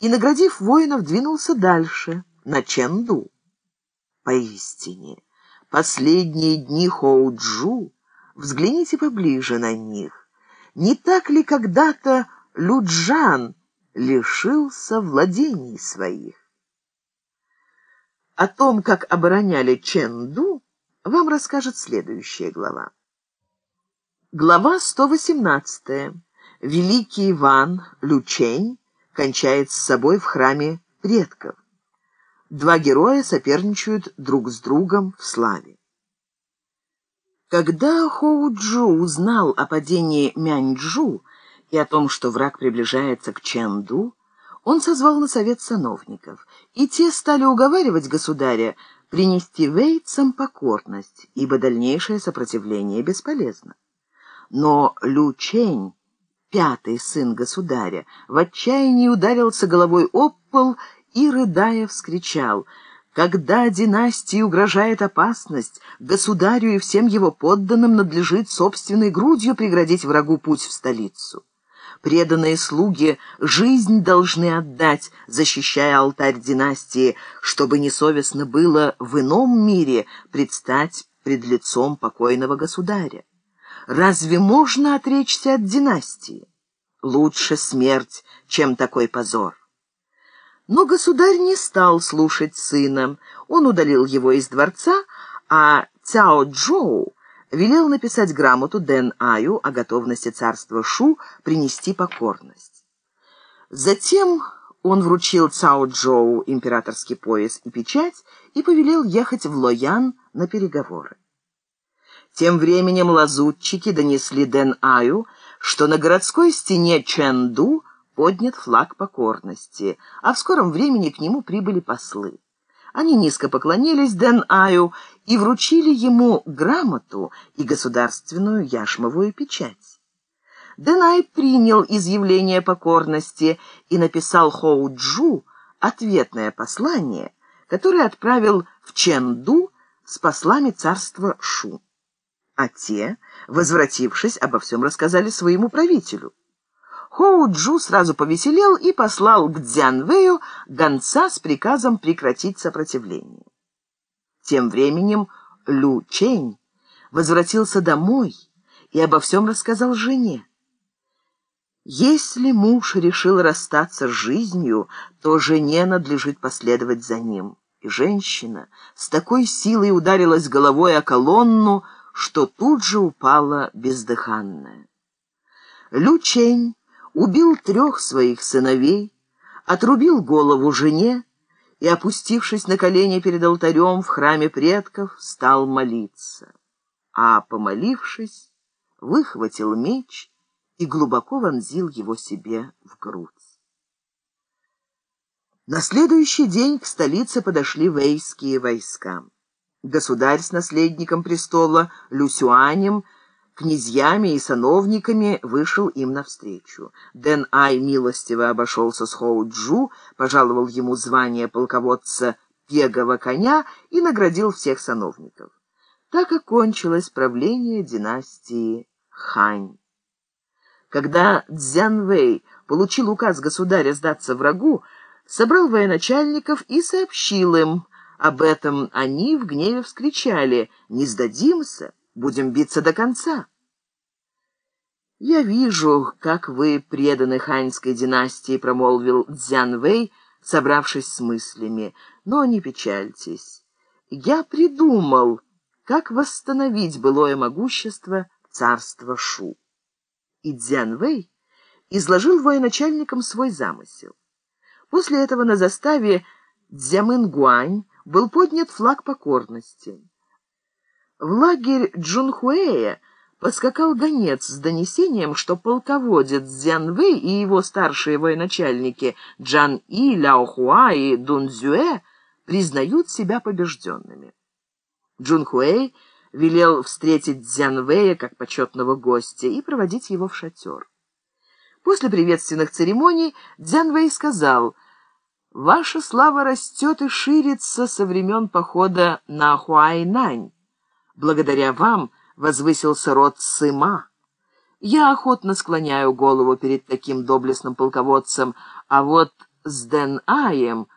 и, наградив воинов, двинулся дальше, на Ченду. Поистине, последние дни Хоуджу, взгляните поближе на них. Не так ли когда-то Люджан лишился владений своих? О том, как обороняли Ченду, вам расскажет следующая глава. Глава 118. Великий Иван Лючень кончает с собой в храме предков. Два героя соперничают друг с другом в славе. Когда Хоу-Джу узнал о падении Мянь-Джу и о том, что враг приближается к Чэнду, он созвал на совет сановников, и те стали уговаривать государя принести вейцам покорность, ибо дальнейшее сопротивление бесполезно. Но Лю Чень, пятый сын государя, в отчаянии ударился головой об пол и, рыдая, вскричал «Когда династии угрожает опасность, государю и всем его подданным надлежит собственной грудью преградить врагу путь в столицу». Преданные слуги жизнь должны отдать, защищая алтарь династии, чтобы несовестно было в ином мире предстать пред лицом покойного государя. Разве можно отречься от династии? Лучше смерть, чем такой позор. Но государь не стал слушать сына. Он удалил его из дворца, а Цяо Джоу велел написать грамоту Дэн Аю о готовности царства Шу принести покорность. Затем он вручил Цао Джоу императорский пояс и печать и повелел ехать в Лоян на переговоры. Тем временем лазутчики донесли Дэн Аю, что на городской стене Чэнду поднят флаг покорности, а в скором времени к нему прибыли послы. Они низко поклонились Дэн Аю и вручили ему грамоту и государственную яшмовую печать. Дэн Ай принял изъявление покорности и написал Хоу Джу ответное послание, которое отправил в Чэнду с послами царства Шу. А те, возвратившись, обо всем рассказали своему правителю. Хоу-Джу сразу повеселел и послал к Дзянвэю гонца с приказом прекратить сопротивление. Тем временем Лю Чэнь возвратился домой и обо всем рассказал жене. Если муж решил расстаться с жизнью, то жене надлежит последовать за ним. И женщина с такой силой ударилась головой о колонну, что тут же упала бездыханная. Лю убил трех своих сыновей, отрубил голову жене и, опустившись на колени перед алтарем в храме предков, стал молиться. А, помолившись, выхватил меч и глубоко вонзил его себе в грудь. На следующий день к столице подошли вейские войска. Государь с наследником престола Люсюанем князьями и сановниками вышел им навстречу. Дэн Ай милостиво обошелся с Хоу Джу, пожаловал ему звание полководца пегого коня и наградил всех сановников. Так окончилось правление династии Хань. Когда Цзян Вэй получил указ государя сдаться врагу, собрал военачальников и сообщил им об этом. Они в гневе вскричали «Не сдадимся!» Будем биться до конца. «Я вижу, как вы преданы ханьской династии», — промолвил Цзян Вэй, собравшись с мыслями. «Но не печальтесь. Я придумал, как восстановить былое могущество царства Шу». И Цзян Вэй изложил военачальникам свой замысел. После этого на заставе Цзямын-Гуань был поднят флаг покорности. В лагерь Джунхуэя поскакал гонец с донесением, что полководец Дзянвэй и его старшие военачальники Джан И, Ляохуа и Дунзюэ признают себя побежденными. Джунхуэй велел встретить Дзянвэя как почетного гостя и проводить его в шатер. После приветственных церемоний Дзянвэй сказал, «Ваша слава растет и ширится со времен похода на Хуайнань. Благодаря вам возвысился род Сыма. Я охотно склоняю голову перед таким доблестным полководцем, а вот с Дэн Аем